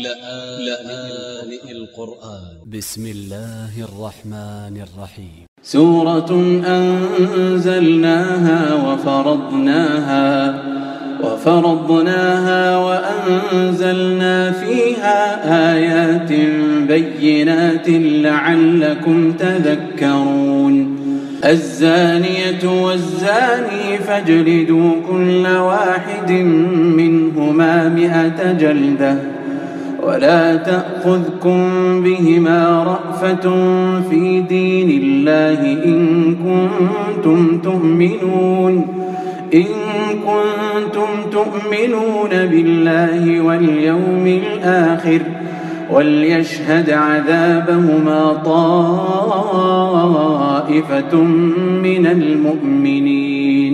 لآن القرآن. ب س م الله الرحمن الرحيم. سورة أنزلناها وفرضناها وفرضناها وأنزلنا فيها آيات بينات لعلكم تذكرون. الزانية والزاني فاجلدوا كل واحد منهما مئة جلدة. ولا تأخذكم بهما رأفة في دين الله إن كنتم تؤمنون إن كنتم تؤمنون بالله واليوم الآخر وليشهد عذابهما طائفة من المؤمنين.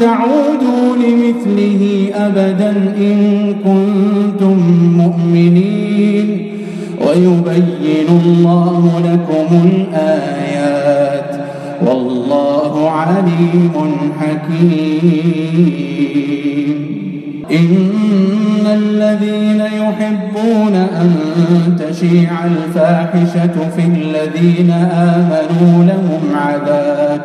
تعودوا لمثله أبدا إن كنتم مؤمنين ويبين الله لكم الآيات والله عليم حكيم. إن الذين يحبون أن تشيع الفاحشة في الذين آمنوا لهم عذاب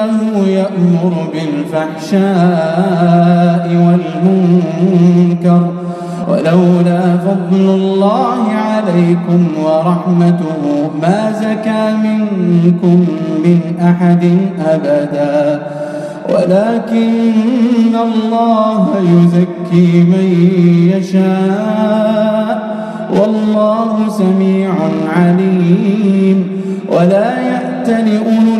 فإنه يأمر بالفحشاء والمنكر ولولا فضل الله عليكم ورحمته ما زكى منكم من أحد أبداً. ولكن الله يزكي من يشاء. والله سميع عليم. ولا يأت لأولو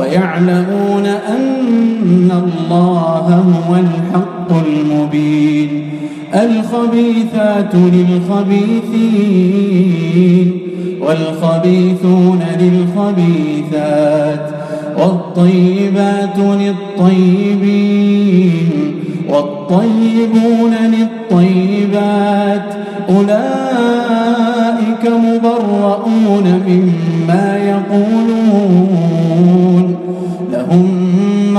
ويعلمون أن الله هو الحق المبين. الخبيثات للخبيثين والخبيثون للخبيثات والطيبات للطيبين والطيبون للطيبات أولئك مبرؤون مما يقولون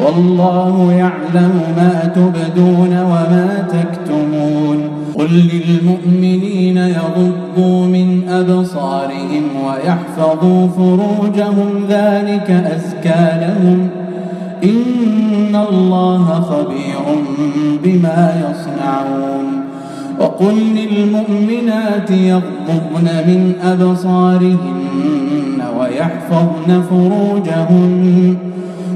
والله يعلم ما تبدون وما تكتمون. قل للمؤمنين يغضوا من أبصارهم ويحفظوا فروجهم ذلك أزكى لهم. إن الله خبير بما يصنعون. وقل للمؤمنات يغضبن من أبصارهن ويحفظن فروجهن.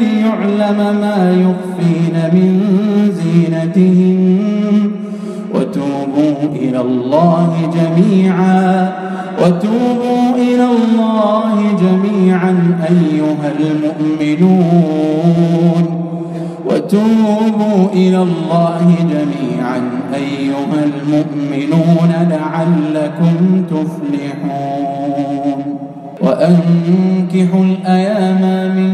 ليعلم ما يخفين من زينتهن وتوبوا إلى الله جميعا. وتوبوا إلى الله جميعا أيها المؤمنون. وتوبوا إلى الله جميعا أيها المؤمنون لعلكم تفلحون. وأنكحوا الأيام منكم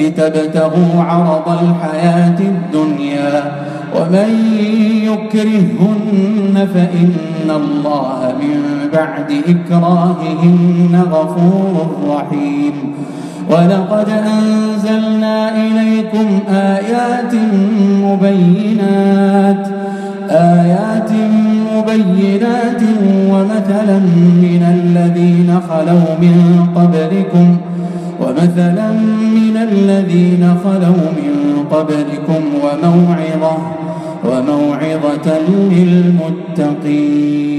لتبتغوا عرض الحياة الدنيا ومن يكرهن فإن الله من بعد إكراههن غفور رحيم. ولقد أنزلنا إليكم آيات مبينات آيات مبينات ومثلا من الذين خلوا من قبلكم ومثلا من الذين خلوا من قبلكم وموعظة وموعظة للمتقين.